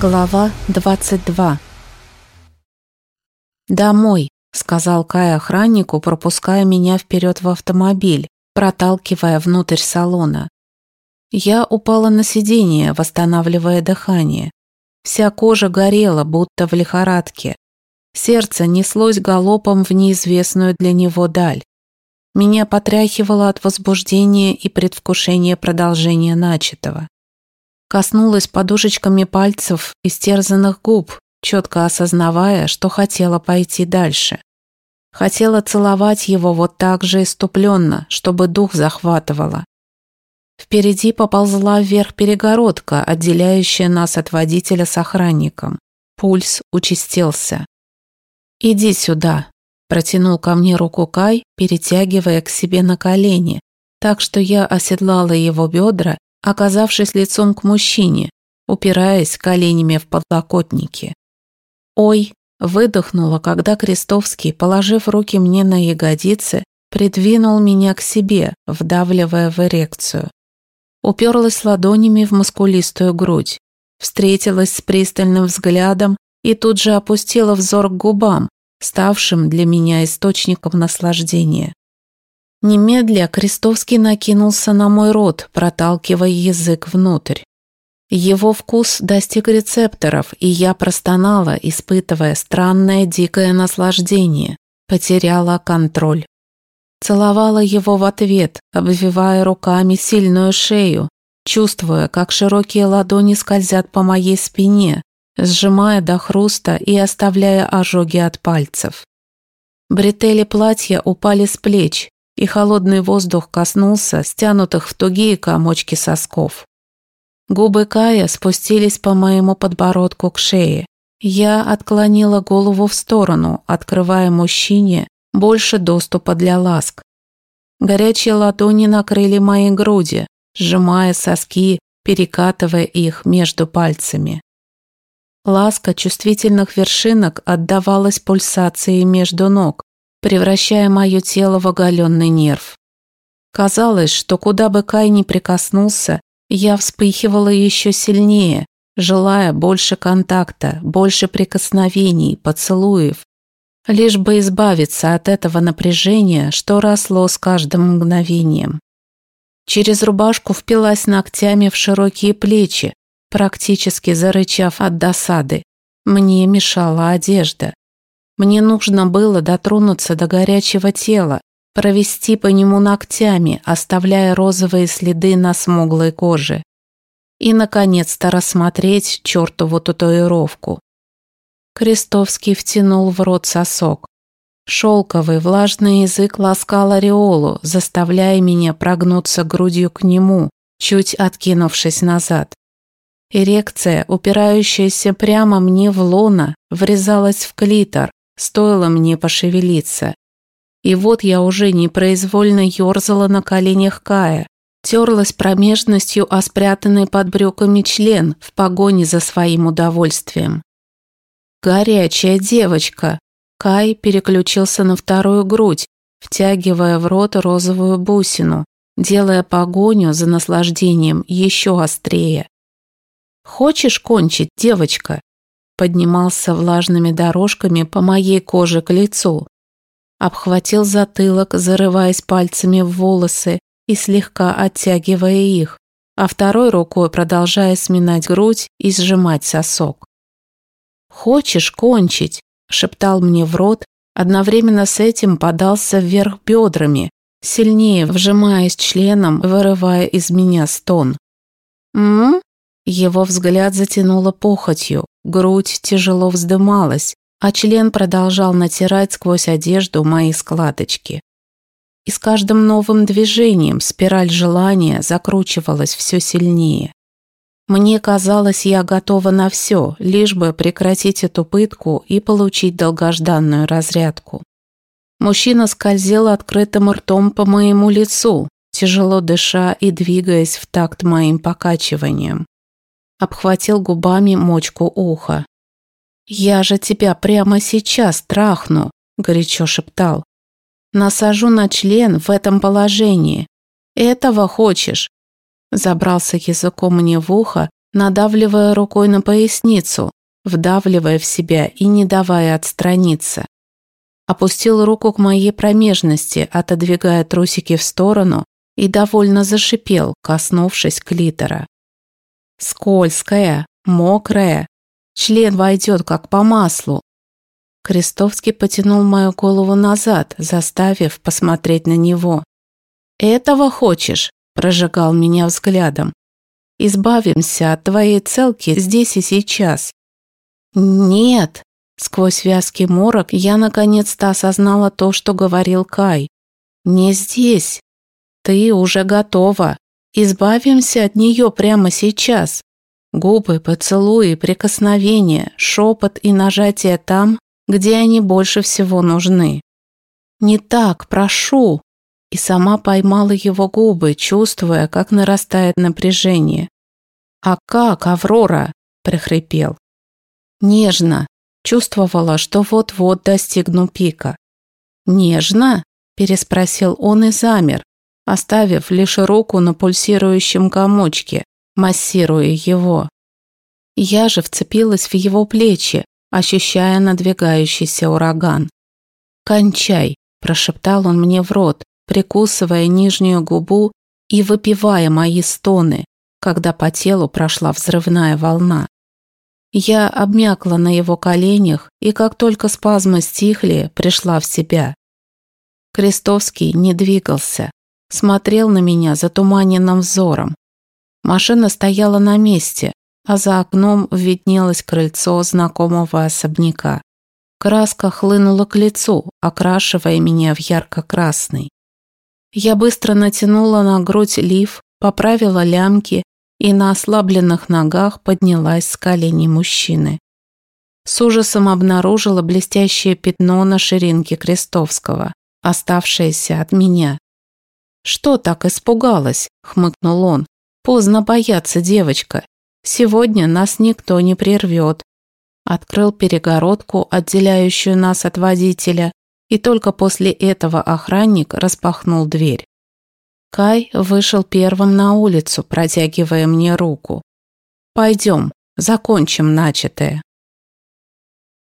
Глава 22 «Домой», — сказал Кай охраннику, пропуская меня вперед в автомобиль, проталкивая внутрь салона. Я упала на сиденье, восстанавливая дыхание. Вся кожа горела, будто в лихорадке. Сердце неслось галопом в неизвестную для него даль. Меня потряхивало от возбуждения и предвкушения продолжения начатого. Коснулась подушечками пальцев истерзанных губ, четко осознавая, что хотела пойти дальше. Хотела целовать его вот так же иступленно, чтобы дух захватывала. Впереди поползла вверх перегородка, отделяющая нас от водителя с охранником. Пульс участился. «Иди сюда», – протянул ко мне руку Кай, перетягивая к себе на колени, так что я оседлала его бедра оказавшись лицом к мужчине, упираясь коленями в подлокотники. «Ой!» – выдохнула, когда Крестовский, положив руки мне на ягодицы, придвинул меня к себе, вдавливая в эрекцию. Уперлась ладонями в мускулистую грудь, встретилась с пристальным взглядом и тут же опустила взор к губам, ставшим для меня источником наслаждения. Немедля Крестовский накинулся на мой рот, проталкивая язык внутрь. Его вкус достиг рецепторов, и я простонала, испытывая странное дикое наслаждение, потеряла контроль. Целовала его в ответ, обвивая руками сильную шею, чувствуя, как широкие ладони скользят по моей спине, сжимая до хруста и оставляя ожоги от пальцев. Бретели платья упали с плеч, и холодный воздух коснулся стянутых в тугие комочки сосков. Губы Кая спустились по моему подбородку к шее. Я отклонила голову в сторону, открывая мужчине больше доступа для ласк. Горячие ладони накрыли мои груди, сжимая соски, перекатывая их между пальцами. Ласка чувствительных вершинок отдавалась пульсации между ног, превращая мое тело в оголенный нерв. Казалось, что куда бы Кай ни прикоснулся, я вспыхивала еще сильнее, желая больше контакта, больше прикосновений, поцелуев, лишь бы избавиться от этого напряжения, что росло с каждым мгновением. Через рубашку впилась ногтями в широкие плечи, практически зарычав от досады. Мне мешала одежда. Мне нужно было дотронуться до горячего тела, провести по нему ногтями, оставляя розовые следы на смуглой коже. И, наконец-то, рассмотреть чертову татуировку. Крестовский втянул в рот сосок. Шелковый влажный язык ласкал ореолу, заставляя меня прогнуться грудью к нему, чуть откинувшись назад. Эрекция, упирающаяся прямо мне в лона, врезалась в клитор, стоило мне пошевелиться. И вот я уже непроизвольно ерзала на коленях Кая, терлась промежностью о спрятанный под брюками член в погоне за своим удовольствием. «Горячая девочка!» Кай переключился на вторую грудь, втягивая в рот розовую бусину, делая погоню за наслаждением еще острее. «Хочешь кончить, девочка?» Поднимался влажными дорожками по моей коже к лицу. Обхватил затылок, зарываясь пальцами в волосы и слегка оттягивая их, а второй рукой продолжая сминать грудь и сжимать сосок. «Хочешь кончить?» – шептал мне в рот, одновременно с этим подался вверх бедрами, сильнее вжимаясь членом, вырывая из меня стон. «М?», Его взгляд затянуло похотью, Грудь тяжело вздымалась, а член продолжал натирать сквозь одежду мои складочки. И с каждым новым движением спираль желания закручивалась все сильнее. Мне казалось, я готова на все, лишь бы прекратить эту пытку и получить долгожданную разрядку. Мужчина скользил открытым ртом по моему лицу, тяжело дыша и двигаясь в такт моим покачиваниям обхватил губами мочку уха. «Я же тебя прямо сейчас трахну», – горячо шептал. «Насажу на член в этом положении. Этого хочешь?» Забрался языком мне в ухо, надавливая рукой на поясницу, вдавливая в себя и не давая отстраниться. Опустил руку к моей промежности, отодвигая трусики в сторону, и довольно зашипел, коснувшись клитора. Скользкая, мокрая, член войдет как по маслу. Крестовский потянул мою голову назад, заставив посмотреть на него. «Этого хочешь?» – прожигал меня взглядом. «Избавимся от твоей целки здесь и сейчас». «Нет!» Сквозь вязкий морок я наконец-то осознала то, что говорил Кай. «Не здесь. Ты уже готова. Избавимся от нее прямо сейчас. Губы, поцелуи, прикосновения, шепот и нажатие там, где они больше всего нужны. Не так, прошу. И сама поймала его губы, чувствуя, как нарастает напряжение. «А как, Аврора?» – прихрипел. Нежно, Чувствовала, что вот-вот достигну пика. «Нежно?» – переспросил он и замер, оставив лишь руку на пульсирующем комочке, массируя его. Я же вцепилась в его плечи, ощущая надвигающийся ураган. «Кончай!» – прошептал он мне в рот, прикусывая нижнюю губу и выпивая мои стоны, когда по телу прошла взрывная волна. Я обмякла на его коленях и, как только спазмы стихли, пришла в себя. Крестовский не двигался, смотрел на меня затуманенным взором. Машина стояла на месте, а за окном виднелось крыльцо знакомого особняка. Краска хлынула к лицу, окрашивая меня в ярко-красный. Я быстро натянула на грудь лиф, поправила лямки и на ослабленных ногах поднялась с коленей мужчины. С ужасом обнаружила блестящее пятно на ширинке Крестовского, оставшееся от меня. «Что так испугалась?» – хмыкнул он. «Поздно бояться, девочка. Сегодня нас никто не прервет». Открыл перегородку, отделяющую нас от водителя, и только после этого охранник распахнул дверь. Кай вышел первым на улицу, протягивая мне руку. «Пойдем, закончим начатое».